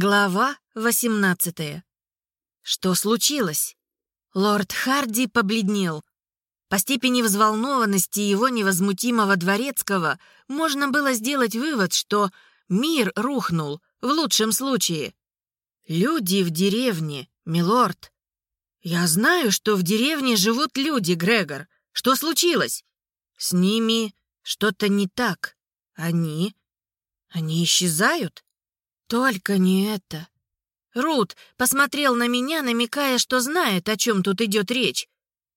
Глава 18. Что случилось? Лорд Харди побледнел. По степени взволнованности его невозмутимого дворецкого можно было сделать вывод, что мир рухнул, в лучшем случае. «Люди в деревне, милорд». «Я знаю, что в деревне живут люди, Грегор. Что случилось?» «С ними что-то не так. Они... они исчезают?» «Только не это». Рут посмотрел на меня, намекая, что знает, о чем тут идет речь.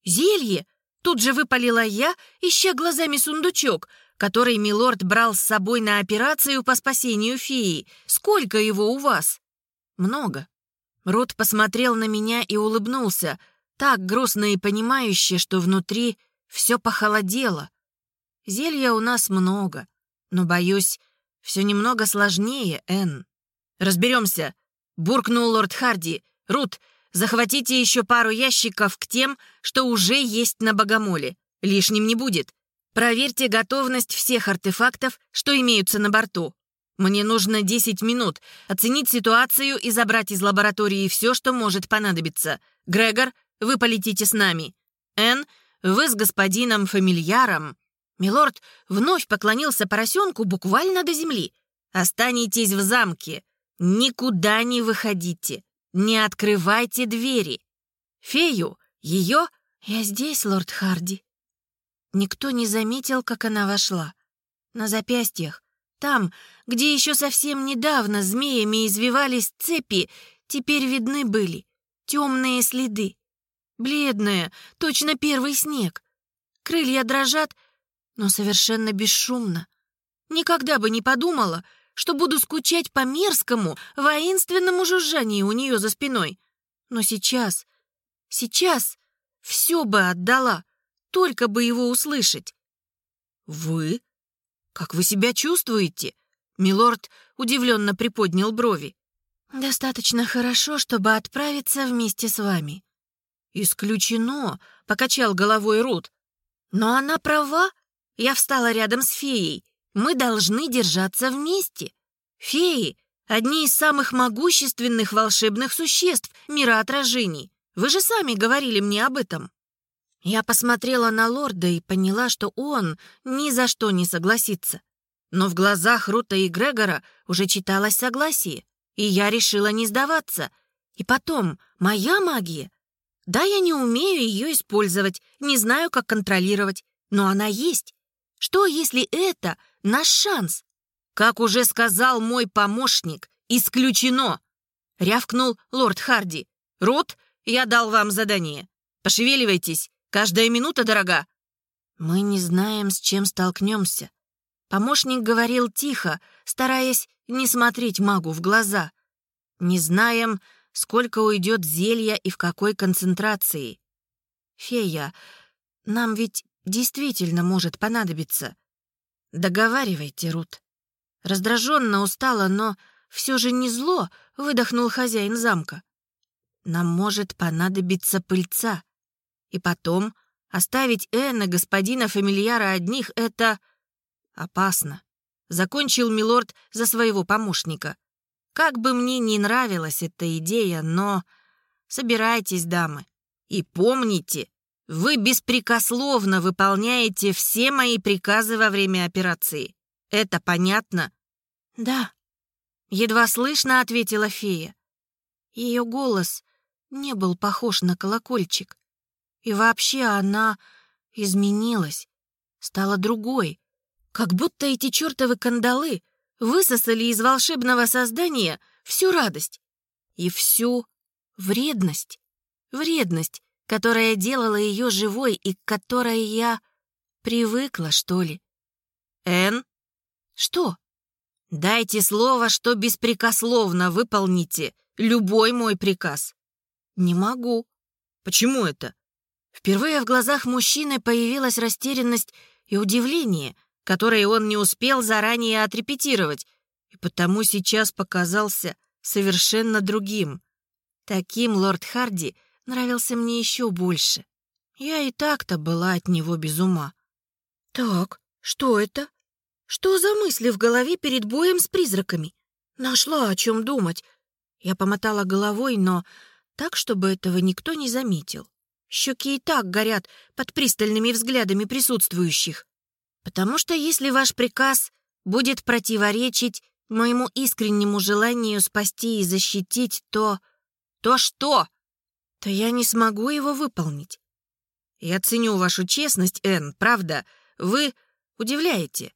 «Зелье?» Тут же выпалила я, ища глазами сундучок, который милорд брал с собой на операцию по спасению феи. «Сколько его у вас?» «Много». Рут посмотрел на меня и улыбнулся, так грустно и понимающе, что внутри все похолодело. Зелья у нас много, но, боюсь, все немного сложнее, Энн. «Разберемся», — буркнул лорд Харди. «Рут, захватите еще пару ящиков к тем, что уже есть на богомоле. Лишним не будет. Проверьте готовность всех артефактов, что имеются на борту. Мне нужно 10 минут оценить ситуацию и забрать из лаборатории все, что может понадобиться. Грегор, вы полетите с нами. Энн, вы с господином фамильяром». Милорд вновь поклонился поросенку буквально до земли. «Останетесь в замке. Никуда не выходите, не открывайте двери. Фею, ее... Я здесь, лорд Харди. Никто не заметил, как она вошла. На запястьях, там, где еще совсем недавно змеями извивались цепи, теперь видны были темные следы. Бледная, точно первый снег. Крылья дрожат, но совершенно бесшумно. Никогда бы не подумала, что буду скучать по мерзкому, воинственному жужжанию у нее за спиной. Но сейчас, сейчас все бы отдала, только бы его услышать. «Вы? Как вы себя чувствуете?» Милорд удивленно приподнял брови. «Достаточно хорошо, чтобы отправиться вместе с вами». «Исключено», — покачал головой Рут. «Но она права. Я встала рядом с феей. Мы должны держаться вместе. Феи — одни из самых могущественных волшебных существ мира отражений. Вы же сами говорили мне об этом. Я посмотрела на лорда и поняла, что он ни за что не согласится. Но в глазах Рута и Грегора уже читалось согласие, и я решила не сдаваться. И потом, моя магия. Да, я не умею ее использовать, не знаю, как контролировать, но она есть. Что, если это наш шанс. Как уже сказал мой помощник, исключено!» — рявкнул лорд Харди. «Рут, я дал вам задание. Пошевеливайтесь, каждая минута дорога». «Мы не знаем, с чем столкнемся». Помощник говорил тихо, стараясь не смотреть магу в глаза. «Не знаем, сколько уйдет зелья и в какой концентрации. Фея, нам ведь действительно может понадобиться. «Договаривайте, Рут». Раздраженно устала, но все же не зло, выдохнул хозяин замка. «Нам может понадобиться пыльца. И потом оставить Энна, господина фамильяра одних — это опасно», — закончил Милорд за своего помощника. «Как бы мне ни нравилась эта идея, но...» «Собирайтесь, дамы, и помните, вы беспрекословно выполняете все мои приказы во время операции. Это понятно?» «Да», — едва слышно ответила фея. Ее голос не был похож на колокольчик. И вообще она изменилась, стала другой. Как будто эти чертовы кандалы высосали из волшебного создания всю радость и всю вредность. Вредность, которая делала ее живой и к которой я привыкла, что ли. Эн? Что? Дайте слово, что беспрекословно выполните любой мой приказ. Не могу. Почему это? Впервые в глазах мужчины появилась растерянность и удивление, которые он не успел заранее отрепетировать, и потому сейчас показался совершенно другим. Таким лорд Харди — нравился мне еще больше. Я и так-то была от него без ума. Так, что это? Что за мысли в голове перед боем с призраками? Нашла о чем думать. Я помотала головой, но так, чтобы этого никто не заметил. Щеки и так горят под пристальными взглядами присутствующих. Потому что если ваш приказ будет противоречить моему искреннему желанию спасти и защитить, то... То что? То я не смогу его выполнить. Я ценю вашу честность, Энн, правда. Вы удивляете.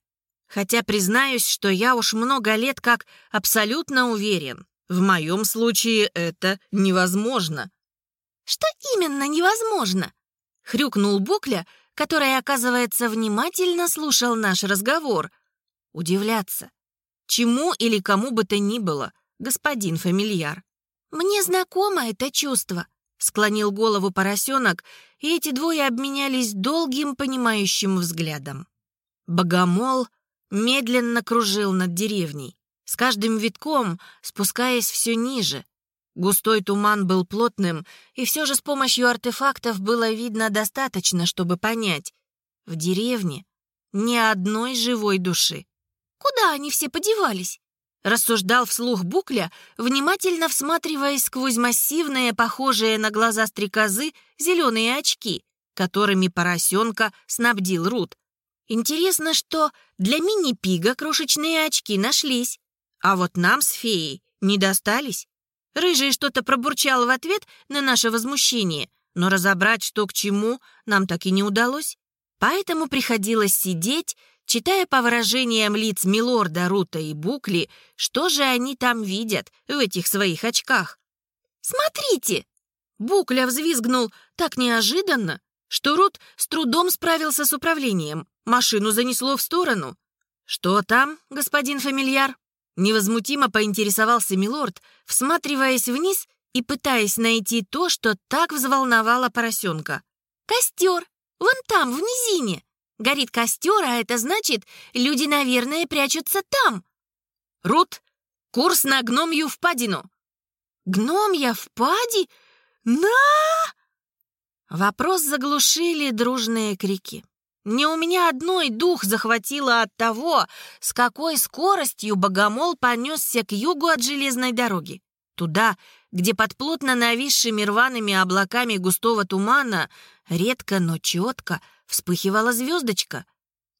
Хотя признаюсь, что я уж много лет как абсолютно уверен. В моем случае это невозможно. Что именно невозможно? Хрюкнул Букля, который, оказывается, внимательно слушал наш разговор. Удивляться. Чему или кому бы то ни было, господин фамильяр. «Мне знакомо это чувство», — склонил голову поросенок, и эти двое обменялись долгим понимающим взглядом. Богомол медленно кружил над деревней, с каждым витком спускаясь все ниже. Густой туман был плотным, и все же с помощью артефактов было видно достаточно, чтобы понять. В деревне ни одной живой души. «Куда они все подевались?» Рассуждал вслух Букля, внимательно всматриваясь сквозь массивные, похожие на глаза стрекозы, зеленые очки, которыми поросенка снабдил Рут. Интересно, что для мини-пига крошечные очки нашлись, а вот нам с феей не достались. Рыжий что-то пробурчал в ответ на наше возмущение, но разобрать, что к чему, нам так и не удалось. Поэтому приходилось сидеть, читая по выражениям лиц Милорда, Рута и Букли, что же они там видят в этих своих очках. «Смотрите!» Букля взвизгнул так неожиданно, что Рут с трудом справился с управлением. Машину занесло в сторону. «Что там, господин фамильяр?» Невозмутимо поинтересовался Милорд, всматриваясь вниз и пытаясь найти то, что так взволновало поросенка. «Костер! Вон там, в низине!» Горит костер, а это значит, люди, наверное, прячутся там. Рут, курс на гномью впадину. Гномья впади? На! Вопрос заглушили дружные крики. Не у меня одной дух захватило от того, с какой скоростью богомол понесся к югу от железной дороги. Туда, где под плотно нависшими рваными облаками густого тумана редко, но четко вспыхивала звездочка.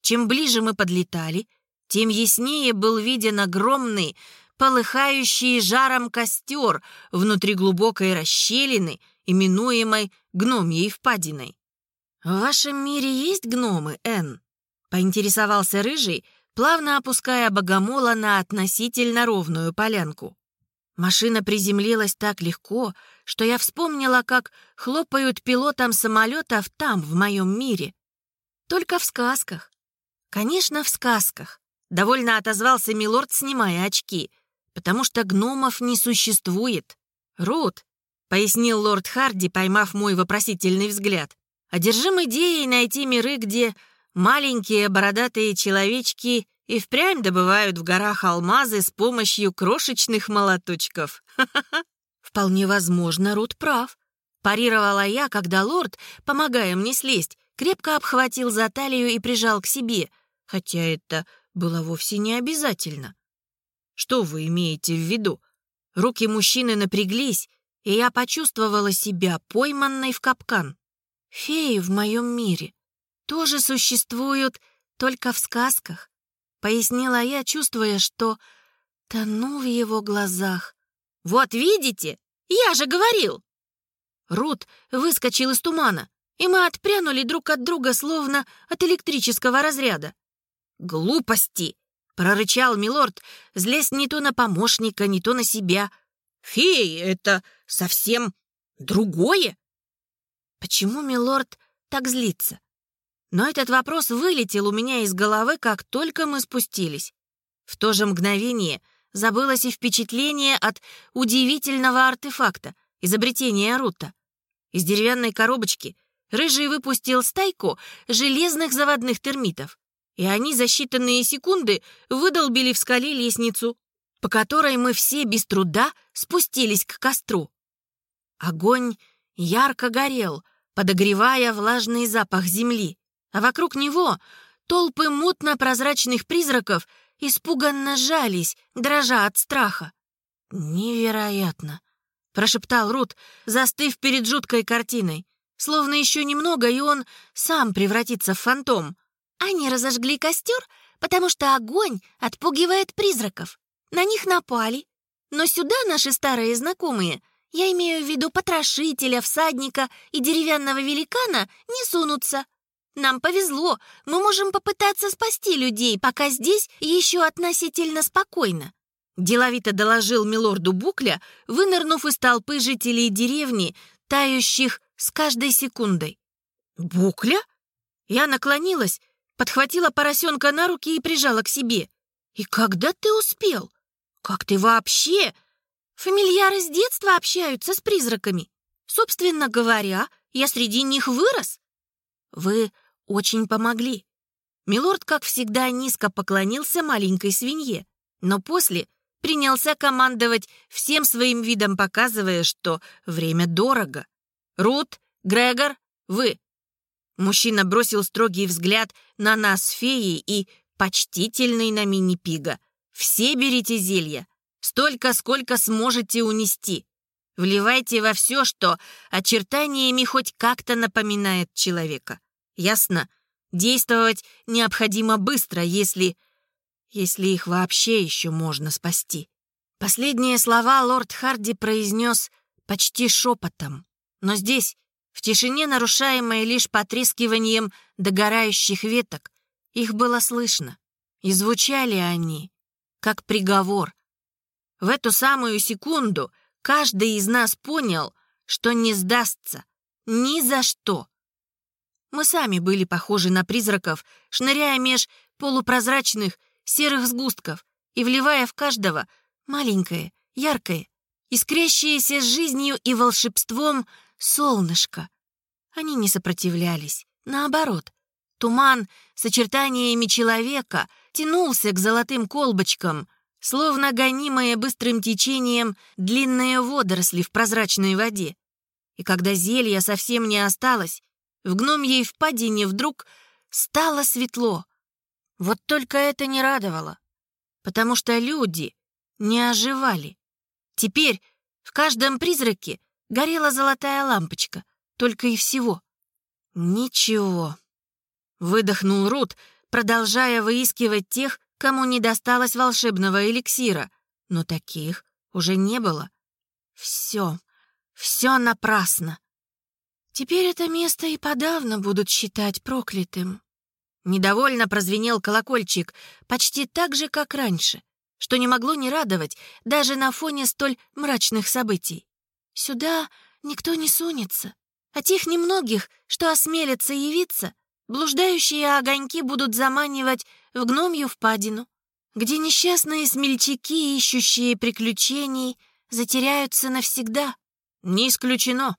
Чем ближе мы подлетали, тем яснее был виден огромный, полыхающий жаром костер внутри глубокой расщелины, именуемой гномьей впадиной. «В вашем мире есть гномы, Энн?» — поинтересовался Рыжий, плавно опуская богомола на относительно ровную полянку. Машина приземлилась так легко, что я вспомнила, как хлопают пилотам самолетов там, в моем мире. Только в сказках. Конечно, в сказках. Довольно отозвался Милорд, снимая очки, потому что гномов не существует. Рут, пояснил лорд Харди, поймав мой вопросительный взгляд, одержим идеей найти миры, где маленькие бородатые человечки и впрямь добывают в горах алмазы с помощью крошечных молоточков. Вполне возможно, Рут прав. Парировала я, когда лорд, помогая мне слезть, крепко обхватил за талию и прижал к себе, хотя это было вовсе не обязательно. Что вы имеете в виду? Руки мужчины напряглись, и я почувствовала себя пойманной в капкан. Феи в моем мире тоже существуют только в сказках пояснила я, чувствуя, что тону в его глазах. «Вот видите, я же говорил!» Рут выскочил из тумана, и мы отпрянули друг от друга, словно от электрического разряда. «Глупости!» — прорычал милорд, злясь не то на помощника, не то на себя. «Феи — это совсем другое!» Почему милорд так злится? Но этот вопрос вылетел у меня из головы, как только мы спустились. В то же мгновение забылось и впечатление от удивительного артефакта, изобретения Рута. Из деревянной коробочки Рыжий выпустил стайку железных заводных термитов, и они за считанные секунды выдолбили в скале лестницу, по которой мы все без труда спустились к костру. Огонь ярко горел, подогревая влажный запах земли а вокруг него толпы мутно-прозрачных призраков испуганно жались, дрожа от страха. «Невероятно!» — прошептал Рут, застыв перед жуткой картиной. Словно еще немного, и он сам превратится в фантом. Они разожгли костер, потому что огонь отпугивает призраков. На них напали. Но сюда наши старые знакомые, я имею в виду потрошителя, всадника и деревянного великана, не сунутся. Нам повезло, мы можем попытаться спасти людей, пока здесь еще относительно спокойно. Деловито доложил милорду Букля, вынырнув из толпы жителей деревни, тающих с каждой секундой. «Букля?» Я наклонилась, подхватила поросенка на руки и прижала к себе. «И когда ты успел? Как ты вообще?» «Фамильяры с детства общаются с призраками. Собственно говоря, я среди них вырос». «Вы очень помогли». Милорд, как всегда, низко поклонился маленькой свинье, но после принялся командовать всем своим видом, показывая, что время дорого. «Рут, Грегор, вы!» Мужчина бросил строгий взгляд на нас, феи, и почтительный на мини-пига. «Все берите зелья. Столько, сколько сможете унести. Вливайте во все, что очертаниями хоть как-то напоминает человека. Ясно? Действовать необходимо быстро, если... Если их вообще еще можно спасти. Последние слова лорд Харди произнес почти шепотом. Но здесь, в тишине, нарушаемой лишь потрескиванием догорающих веток, их было слышно. И звучали они, как приговор. В эту самую секунду каждый из нас понял, что не сдастся ни за что. Мы сами были похожи на призраков, шныряя меж полупрозрачных серых сгустков и вливая в каждого маленькое, яркое, искрящееся с жизнью и волшебством солнышко. Они не сопротивлялись, наоборот. Туман с очертаниями человека тянулся к золотым колбочкам, словно гонимые быстрым течением длинные водоросли в прозрачной воде. И когда зелья совсем не осталось, в гномьей впадине вдруг стало светло. Вот только это не радовало, потому что люди не оживали. Теперь в каждом призраке горела золотая лампочка, только и всего. Ничего. Выдохнул Рут, продолжая выискивать тех, кому не досталось волшебного эликсира, но таких уже не было. Все, все напрасно. Теперь это место и подавно будут считать проклятым. Недовольно прозвенел колокольчик, почти так же, как раньше, что не могло не радовать даже на фоне столь мрачных событий. Сюда никто не сунется. А тех немногих, что осмелятся явиться, блуждающие огоньки будут заманивать в гномью впадину, где несчастные смельчаки, ищущие приключений, затеряются навсегда. Не исключено.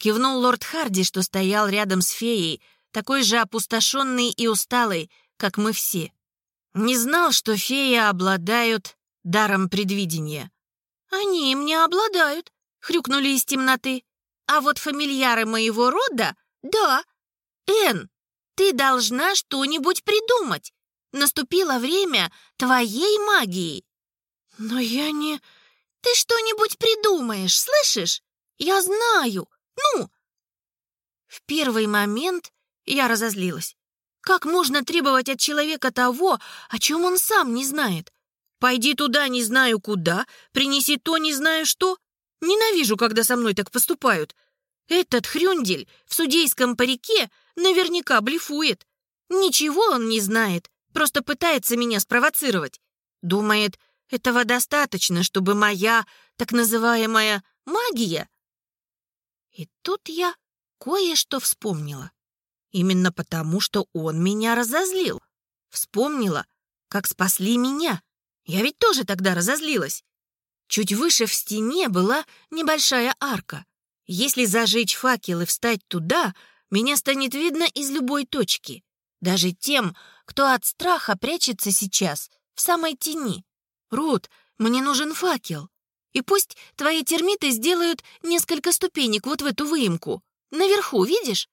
Кивнул лорд Харди, что стоял рядом с феей, такой же опустошенный и усталый, как мы все. Не знал, что феи обладают даром предвидения. «Они им не обладают», — хрюкнули из темноты. «А вот фамильяры моего рода — да. Эн, ты должна что-нибудь придумать. Наступило время твоей магии». «Но я не...» «Ты что-нибудь придумаешь, слышишь? Я знаю. Ну!» В первый момент я разозлилась. Как можно требовать от человека того, о чем он сам не знает? Пойди туда не знаю куда, принеси то не знаю что. Ненавижу, когда со мной так поступают. Этот хрюндель в судейском парике наверняка блефует. Ничего он не знает, просто пытается меня спровоцировать. Думает, этого достаточно, чтобы моя так называемая магия и тут я кое-что вспомнила. Именно потому, что он меня разозлил. Вспомнила, как спасли меня. Я ведь тоже тогда разозлилась. Чуть выше в стене была небольшая арка. Если зажечь факел и встать туда, меня станет видно из любой точки. Даже тем, кто от страха прячется сейчас в самой тени. Рут, мне нужен факел. И пусть твои термиты сделают несколько ступенек вот в эту выемку. Наверху, видишь?»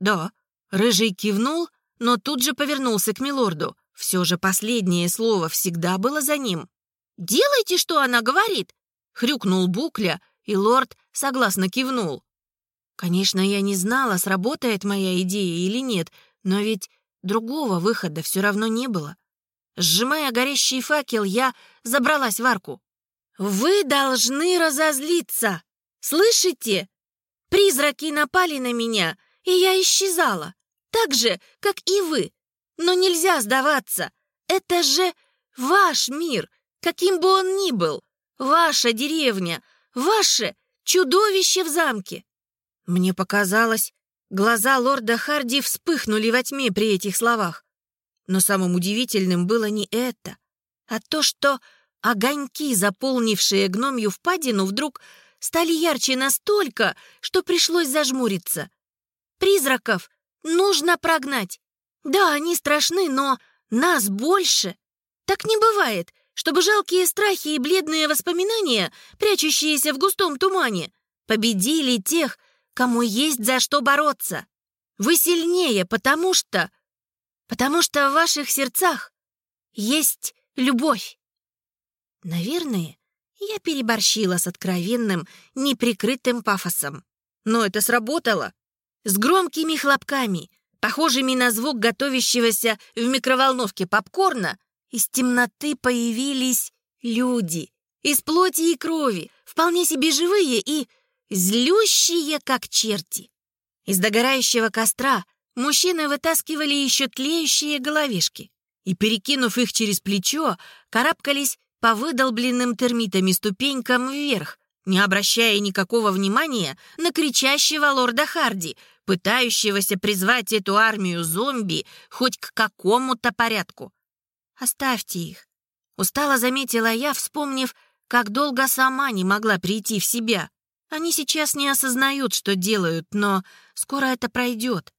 «Да». Рыжий кивнул, но тут же повернулся к милорду. Все же последнее слово всегда было за ним. «Делайте, что она говорит!» — хрюкнул Букля, и лорд согласно кивнул. Конечно, я не знала, сработает моя идея или нет, но ведь другого выхода все равно не было. Сжимая горящий факел, я забралась в арку. «Вы должны разозлиться! Слышите? Призраки напали на меня, и я исчезала, так же, как и вы. Но нельзя сдаваться. Это же ваш мир, каким бы он ни был, ваша деревня, ваше чудовище в замке». Мне показалось, глаза лорда Харди вспыхнули во тьме при этих словах. Но самым удивительным было не это, а то, что огоньки, заполнившие гномью впадину, вдруг стали ярче настолько, что пришлось зажмуриться. Призраков нужно прогнать. Да, они страшны, но нас больше. Так не бывает, чтобы жалкие страхи и бледные воспоминания, прячущиеся в густом тумане, победили тех, кому есть за что бороться. Вы сильнее, потому что потому что в ваших сердцах есть любовь. Наверное, я переборщила с откровенным, неприкрытым пафосом. Но это сработало. С громкими хлопками, похожими на звук готовящегося в микроволновке попкорна, из темноты появились люди. Из плоти и крови, вполне себе живые и злющие, как черти. Из догорающего костра Мужчины вытаскивали еще тлеющие головешки и, перекинув их через плечо, карабкались по выдолбленным термитами ступенькам вверх, не обращая никакого внимания на кричащего лорда Харди, пытающегося призвать эту армию зомби хоть к какому-то порядку. «Оставьте их», — устало заметила я, вспомнив, как долго сама не могла прийти в себя. Они сейчас не осознают, что делают, но скоро это пройдет.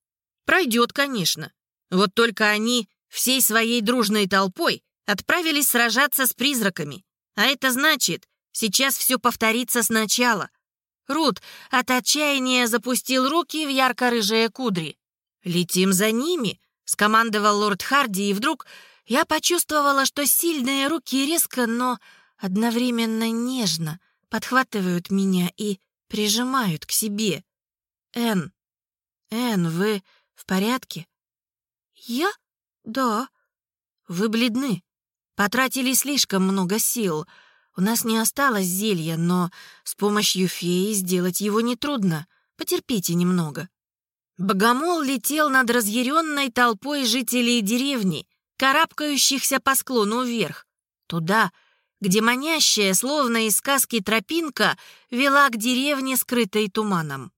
Пройдет, конечно. Вот только они всей своей дружной толпой отправились сражаться с призраками. А это значит, сейчас все повторится сначала. Рут от отчаяния запустил руки в ярко-рыжие кудри. «Летим за ними», — скомандовал лорд Харди, и вдруг я почувствовала, что сильные руки резко, но одновременно нежно подхватывают меня и прижимают к себе. «Энн, Энн, вы в порядке?» «Я? Да». «Вы бледны. Потратили слишком много сил. У нас не осталось зелья, но с помощью феи сделать его нетрудно. Потерпите немного». Богомол летел над разъяренной толпой жителей деревни, карабкающихся по склону вверх, туда, где манящая, словно из сказки тропинка, вела к деревне, скрытой туманом.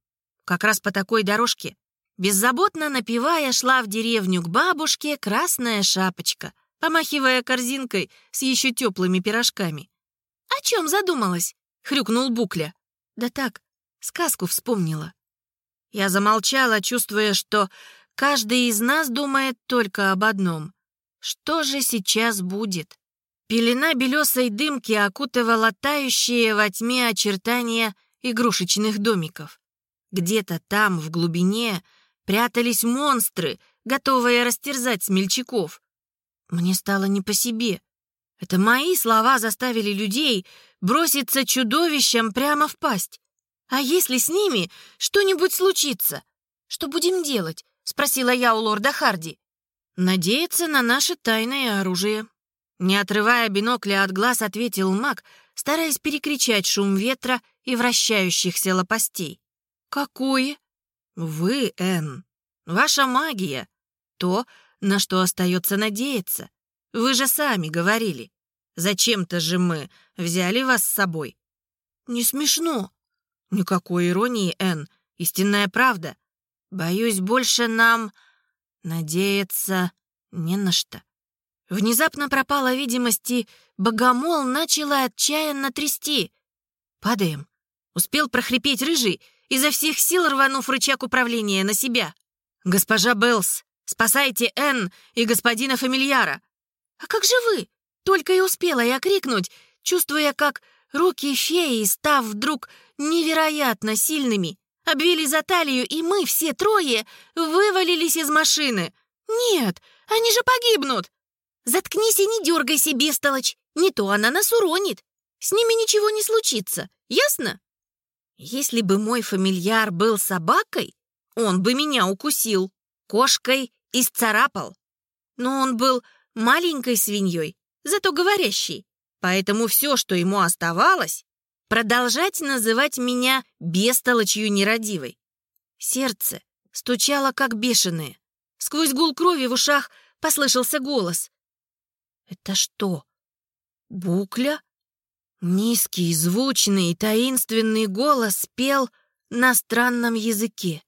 Как раз по такой дорожке Беззаботно напевая, шла в деревню к бабушке красная шапочка, помахивая корзинкой с еще теплыми пирожками. «О чем задумалась?» — хрюкнул Букля. «Да так, сказку вспомнила». Я замолчала, чувствуя, что каждый из нас думает только об одном. Что же сейчас будет? Пелена белесой дымки окутывала тающие во тьме очертания игрушечных домиков. Где-то там, в глубине, прятались монстры, готовые растерзать смельчаков. Мне стало не по себе. Это мои слова заставили людей броситься чудовищам прямо в пасть. А если с ними что-нибудь случится? Что будем делать? Спросила я у лорда Харди. Надеяться на наше тайное оружие. Не отрывая бинокля от глаз, ответил маг, стараясь перекричать шум ветра и вращающихся лопастей. «Какое?» Вы, Энн. Ваша магия. То, на что остается надеяться. Вы же сами говорили. Зачем-то же мы взяли вас с собой. Не смешно. Никакой иронии, Энн. Истинная правда. Боюсь, больше нам надеяться не на что. Внезапно пропала видимость, и богомол начала отчаянно трясти. «Падаем!» — успел прохрипеть рыжий, изо всех сил рванув рычаг управления на себя. «Госпожа Беллс, спасайте Энн и господина Фамильяра!» «А как же вы?» Только и успела я крикнуть, чувствуя, как руки феи, став вдруг невероятно сильными, обвили за талию, и мы все трое вывалились из машины. «Нет, они же погибнут!» «Заткнись и не дергайся, бестолочь!» Не то она нас уронит. С ними ничего не случится, ясно? Если бы мой фамильяр был собакой, он бы меня укусил, кошкой исцарапал. Но он был маленькой свиньей, зато говорящей. Поэтому все, что ему оставалось, продолжать называть меня бестолочью нерадивой. Сердце стучало как бешеное. Сквозь гул крови в ушах послышался голос. «Это что, букля?» Низкий, звучный, таинственный голос пел на странном языке.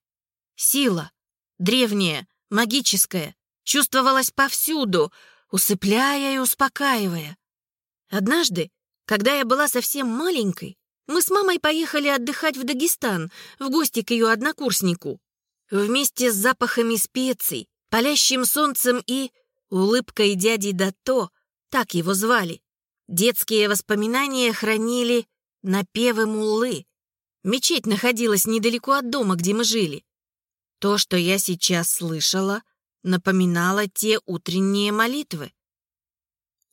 Сила, древняя, магическая, чувствовалась повсюду, усыпляя и успокаивая. Однажды, когда я была совсем маленькой, мы с мамой поехали отдыхать в Дагестан, в гости к ее однокурснику. Вместе с запахами специй, палящим солнцем и улыбкой дяди Дато, так его звали, детские воспоминания хранили напевы муллы. Мечеть находилась недалеко от дома, где мы жили. То, что я сейчас слышала, напоминало те утренние молитвы.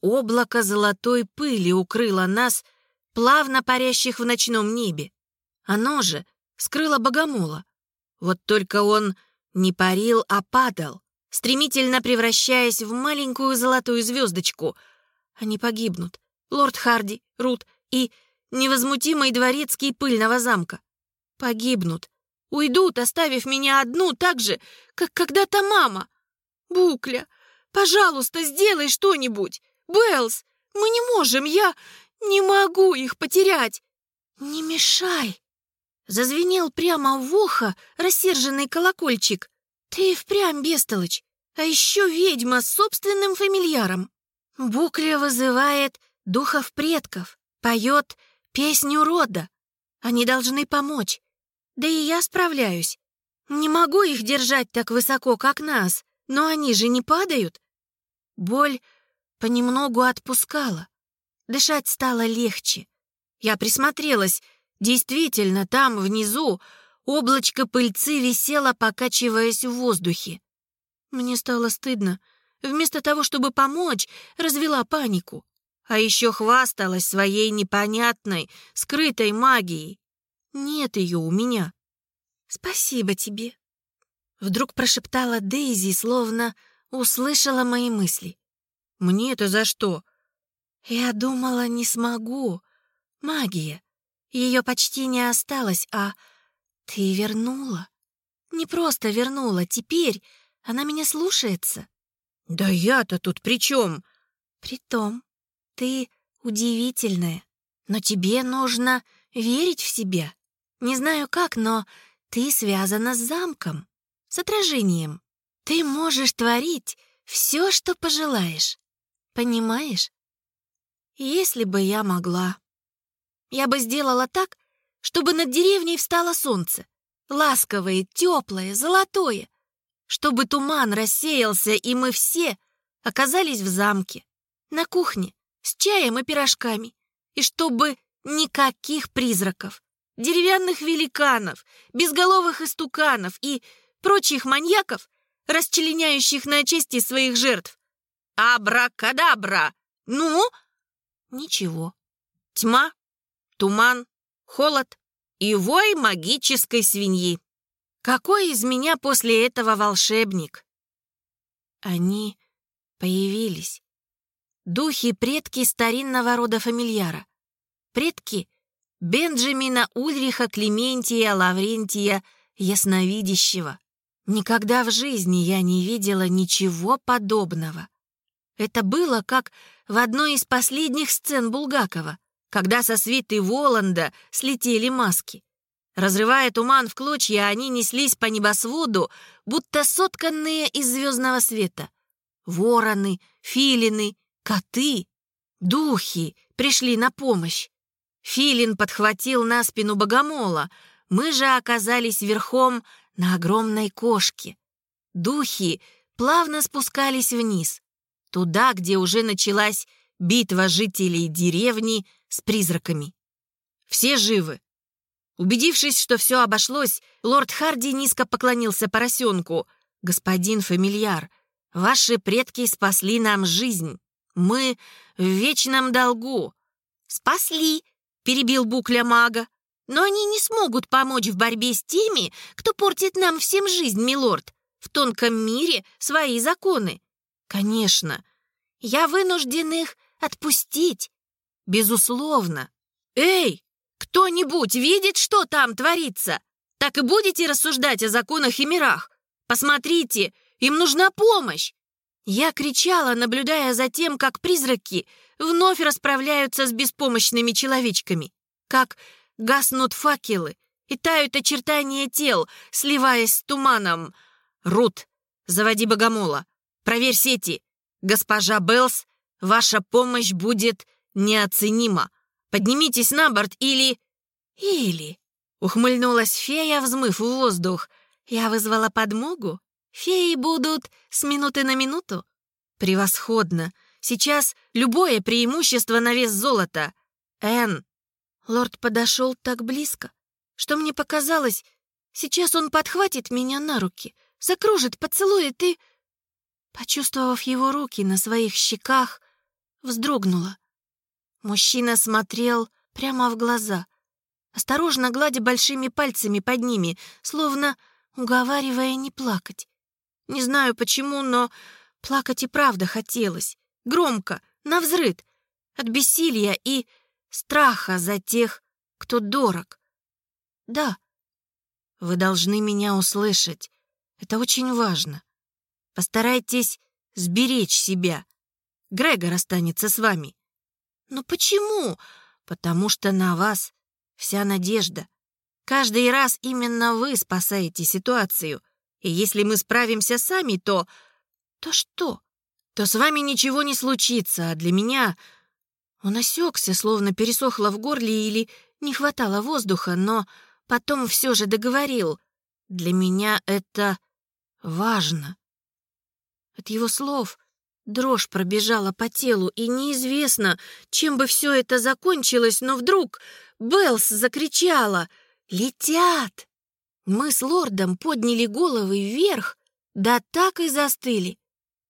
Облако золотой пыли укрыло нас, плавно парящих в ночном небе. Оно же скрыло богомола. Вот только он не парил, а падал, стремительно превращаясь в маленькую золотую звездочку. Они погибнут. Лорд Харди, Рут и невозмутимый дворецкий пыльного замка. Погибнут. Уйдут, оставив меня одну так же, как когда-то мама. Букля, пожалуйста, сделай что-нибудь. Беллс, мы не можем, я не могу их потерять. Не мешай. Зазвенел прямо в ухо рассерженный колокольчик. Ты впрямь бестолочь, а еще ведьма с собственным фамильяром. Букля вызывает духов предков, поет песню рода. Они должны помочь. Да и я справляюсь. Не могу их держать так высоко, как нас, но они же не падают. Боль понемногу отпускала. Дышать стало легче. Я присмотрелась. Действительно, там, внизу, облачко пыльцы висело, покачиваясь в воздухе. Мне стало стыдно. Вместо того, чтобы помочь, развела панику. А еще хвасталась своей непонятной, скрытой магией. Нет ее у меня. «Спасибо тебе», — вдруг прошептала Дейзи, словно услышала мои мысли. Мне это за что? Я думала, не смогу. Магия. Ее почти не осталось, а ты вернула. Не просто вернула, теперь она меня слушается. Да я-то тут при чем? Притом, ты удивительная, но тебе нужно верить в себя. Не знаю как, но ты связана с замком, с отражением. Ты можешь творить все, что пожелаешь. Понимаешь? Если бы я могла, я бы сделала так, чтобы над деревней встало солнце, ласковое, теплое, золотое, чтобы туман рассеялся, и мы все оказались в замке, на кухне, с чаем и пирожками, и чтобы никаких призраков, деревянных великанов, безголовых истуканов и прочих маньяков, расчленяющих на части своих жертв. Абракадабра! Ну? Ничего. Тьма, туман, холод и вой магической свиньи. Какой из меня после этого волшебник? Они появились. Духи-предки старинного рода фамильяра. Предки Бенджамина Ульриха Клементия Лаврентия Ясновидящего. Никогда в жизни я не видела ничего подобного. Это было как в одной из последних сцен Булгакова, когда со свиты Воланда слетели маски. Разрывая туман в клочья, они неслись по небосводу, будто сотканные из звездного света. Вороны, филины, коты, духи пришли на помощь. Филин подхватил на спину богомола, мы же оказались верхом на огромной кошке. Духи плавно спускались вниз туда, где уже началась битва жителей деревни с призраками. Все живы. Убедившись, что все обошлось, лорд Харди низко поклонился поросенку. «Господин фамильяр, ваши предки спасли нам жизнь. Мы в вечном долгу». «Спасли», — перебил Букля мага. «Но они не смогут помочь в борьбе с теми, кто портит нам всем жизнь, милорд. В тонком мире свои законы». «Конечно». «Я вынужден их отпустить». «Безусловно». «Эй, кто-нибудь видит, что там творится? Так и будете рассуждать о законах и мирах? Посмотрите, им нужна помощь!» Я кричала, наблюдая за тем, как призраки вновь расправляются с беспомощными человечками, как гаснут факелы и тают очертания тел, сливаясь с туманом. «Рут, заводи богомола, проверь сети. Госпожа Беллс, ваша помощь будет неоценима. Поднимитесь на борт или...» «Или...» — ухмыльнулась фея, взмыв в воздух. «Я вызвала подмогу? Феи будут с минуты на минуту?» «Превосходно! Сейчас любое преимущество на вес золота!» «Энн!» Лорд подошел так близко, что мне показалось, сейчас он подхватит меня на руки, закружит, поцелует и... Почувствовав его руки на своих щеках, вздрогнула. Мужчина смотрел прямо в глаза, осторожно гладя большими пальцами под ними, словно уговаривая не плакать. Не знаю почему, но плакать и правда хотелось. Громко, навзрыд, от бессилия и страха за тех, кто дорог. Да, вы должны меня услышать. Это очень важно. Постарайтесь сберечь себя. Грегор останется с вами. «Но почему?» «Потому что на вас вся надежда. Каждый раз именно вы спасаете ситуацию. И если мы справимся сами, то... То что? То с вами ничего не случится, а для меня... Он осекся, словно пересохло в горле или не хватало воздуха, но потом все же договорил. Для меня это важно. От его слов Дрожь пробежала по телу, и неизвестно, чем бы все это закончилось, но вдруг Белс закричала «Летят!». Мы с лордом подняли головы вверх, да так и застыли.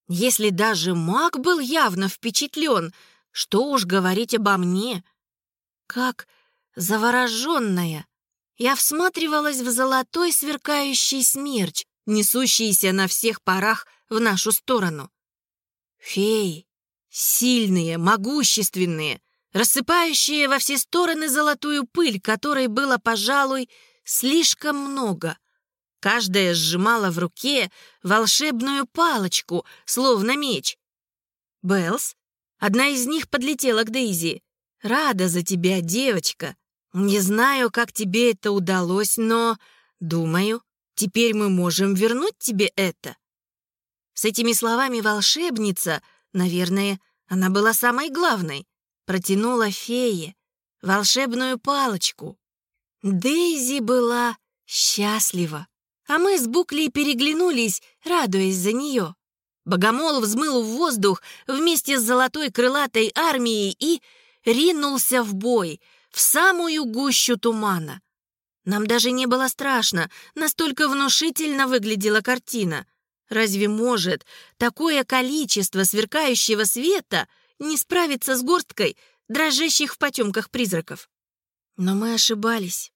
Если даже маг был явно впечатлен, что уж говорить обо мне. Как завороженная, я всматривалась в золотой сверкающий смерч, несущийся на всех парах в нашу сторону. Феи, сильные, могущественные, рассыпающие во все стороны золотую пыль, которой было, пожалуй, слишком много. Каждая сжимала в руке волшебную палочку, словно меч. Белс, одна из них подлетела к Дейзи. «Рада за тебя, девочка. Не знаю, как тебе это удалось, но, думаю, теперь мы можем вернуть тебе это». С этими словами волшебница, наверное, она была самой главной, протянула фее волшебную палочку. Дейзи была счастлива, а мы с Буклей переглянулись, радуясь за нее. Богомол взмыл в воздух вместе с золотой крылатой армией и ринулся в бой, в самую гущу тумана. Нам даже не было страшно, настолько внушительно выглядела картина. Разве может такое количество сверкающего света не справиться с горсткой дрожащих в потемках призраков? Но мы ошибались.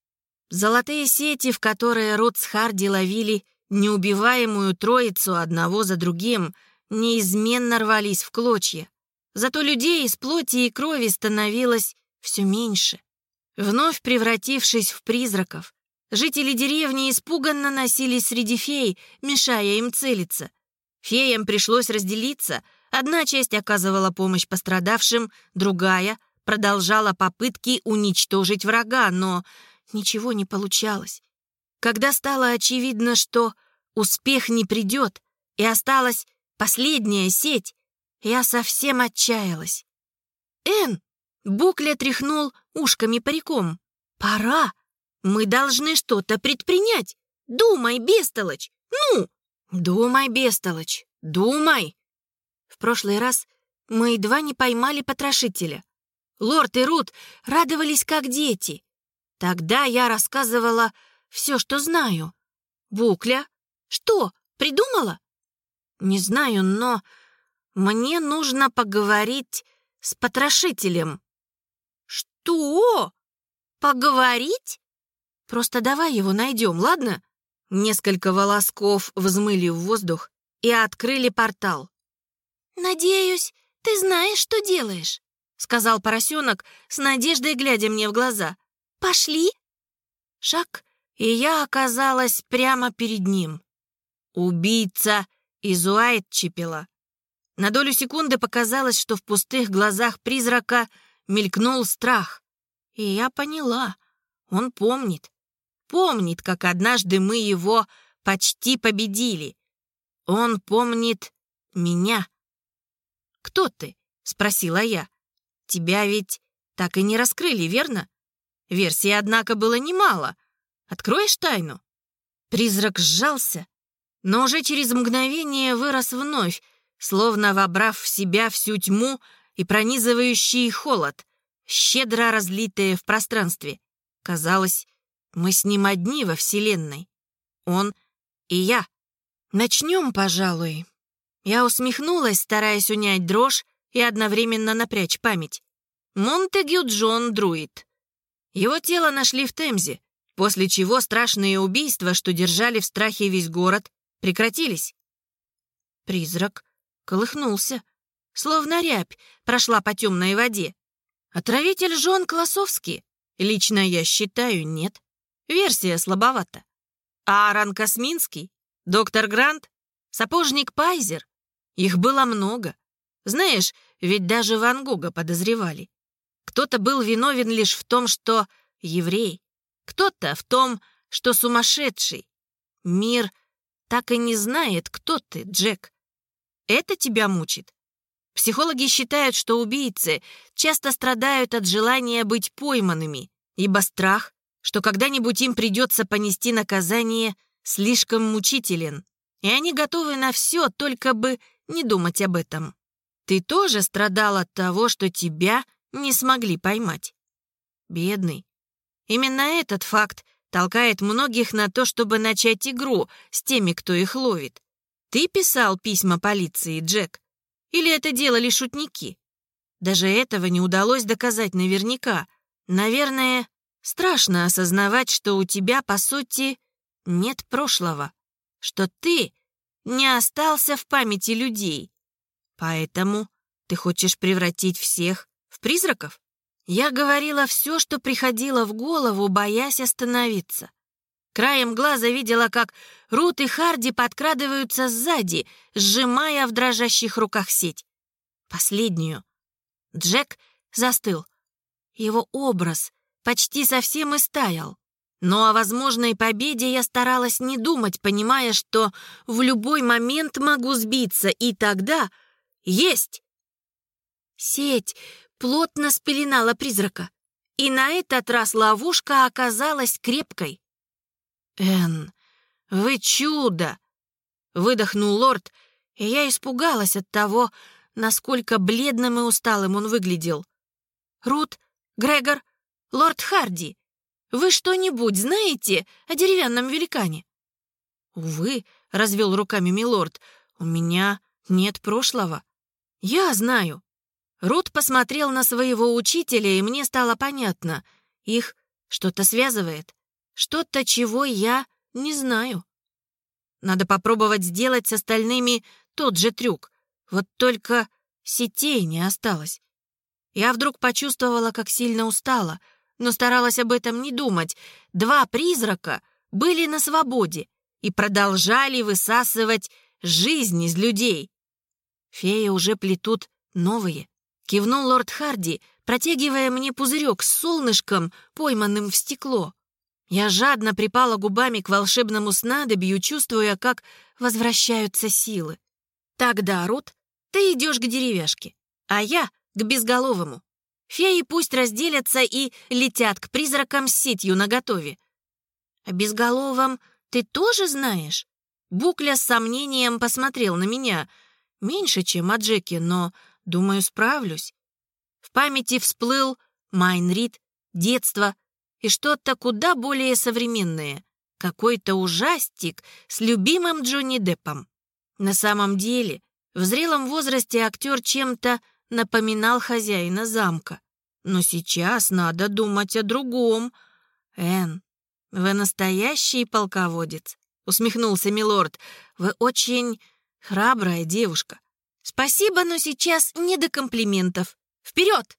Золотые сети, в которые Рот с Харди ловили неубиваемую троицу одного за другим, неизменно рвались в клочья. Зато людей из плоти и крови становилось все меньше. Вновь превратившись в призраков, Жители деревни испуганно носились среди фей, мешая им целиться. Феям пришлось разделиться. Одна часть оказывала помощь пострадавшим, другая продолжала попытки уничтожить врага, но ничего не получалось. Когда стало очевидно, что успех не придет, и осталась последняя сеть, я совсем отчаялась. «Эн!» — Букля тряхнул ушками париком. «Пора!» Мы должны что-то предпринять. Думай, бестолочь! Ну! Думай, бестолочь! Думай!» В прошлый раз мы едва не поймали потрошителя. Лорд и Рут радовались как дети. Тогда я рассказывала все, что знаю. Букля? Что, придумала? Не знаю, но Мне нужно поговорить с потрошителем». «Что? Поговорить?» «Просто давай его найдем, ладно?» Несколько волосков взмыли в воздух и открыли портал. «Надеюсь, ты знаешь, что делаешь», — сказал поросенок с надеждой, глядя мне в глаза. «Пошли!» Шаг, и я оказалась прямо перед ним. Убийца из Уайтчепела. На долю секунды показалось, что в пустых глазах призрака мелькнул страх. И я поняла, он помнит. Помнит, как однажды мы его почти победили. Он помнит меня. «Кто ты?» — спросила я. «Тебя ведь так и не раскрыли, верно? Версий, однако, было немало. Откроешь тайну?» Призрак сжался, но уже через мгновение вырос вновь, словно вобрав в себя всю тьму и пронизывающий холод, щедро разлитые в пространстве. Казалось, мы с ним одни во Вселенной. Он и я. Начнем, пожалуй. Я усмехнулась, стараясь унять дрожь и одновременно напрячь память. Монтегю Джон Друид. Его тело нашли в Темзе, после чего страшные убийства, что держали в страхе весь город, прекратились. Призрак колыхнулся, словно рябь прошла по темной воде. Отравитель Жон Колосовский? Лично я считаю, нет. Версия слабовата. Аарон Косминский? Доктор Грант? Сапожник Пайзер? Их было много. Знаешь, ведь даже Ван Гога подозревали. Кто-то был виновен лишь в том, что еврей. Кто-то в том, что сумасшедший. Мир так и не знает, кто ты, Джек. Это тебя мучит? Психологи считают, что убийцы часто страдают от желания быть пойманными, ибо страх, что когда-нибудь им придется понести наказание, слишком мучителен, и они готовы на все, только бы не думать об этом. Ты тоже страдал от того, что тебя не смогли поймать. Бедный. Именно этот факт толкает многих на то, чтобы начать игру с теми, кто их ловит. Ты писал письма полиции, Джек? Или это делали шутники? Даже этого не удалось доказать наверняка. Наверное, страшно осознавать, что у тебя, по сути, нет прошлого, что ты не остался в памяти людей. Поэтому ты хочешь превратить всех в призраков? Я говорила все, что приходило в голову, боясь остановиться. Краем глаза видела, как Рут и Харди подкрадываются сзади, сжимая в дрожащих руках сеть. Последнюю. Джек застыл. Его образ почти совсем истаял. Но о возможной победе я старалась не думать, понимая, что в любой момент могу сбиться, и тогда есть. Сеть плотно спеленала призрака, и на этот раз ловушка оказалась крепкой. «Энн, вы чудо!» — выдохнул лорд, и я испугалась от того, насколько бледным и усталым он выглядел. «Рут, Грегор, лорд Харди, вы что-нибудь знаете о деревянном великане?» «Увы», — развел руками милорд, — «у меня нет прошлого». «Я знаю». Рут посмотрел на своего учителя, и мне стало понятно. Их что-то связывает. Что-то, чего я не знаю. Надо попробовать сделать с остальными тот же трюк. Вот только сетей не осталось. Я вдруг почувствовала, как сильно устала, но старалась об этом не думать. Два призрака были на свободе и продолжали высасывать жизнь из людей. Феи уже плетут новые. Кивнул лорд Харди, протягивая мне пузырек с солнышком, пойманным в стекло. Я жадно припала губами к волшебному снадобью, чувствуя, как возвращаются силы. Тогда, Рут, ты идешь к деревяшке, а я — к безголовому. Феи пусть разделятся и летят к призракам с сетью наготове. О безголовом ты тоже знаешь? Букля с сомнением посмотрел на меня. Меньше, чем о Джеке, но, думаю, справлюсь. В памяти всплыл Майнрид, детство, и что-то куда более современное. Какой-то ужастик с любимым Джонни Деппом. На самом деле, В зрелом возрасте актер чем-то напоминал хозяина замка. Но сейчас надо думать о другом. Энн, вы настоящий полководец, усмехнулся милорд. Вы очень храбрая девушка. Спасибо, но сейчас не до комплиментов. Вперед!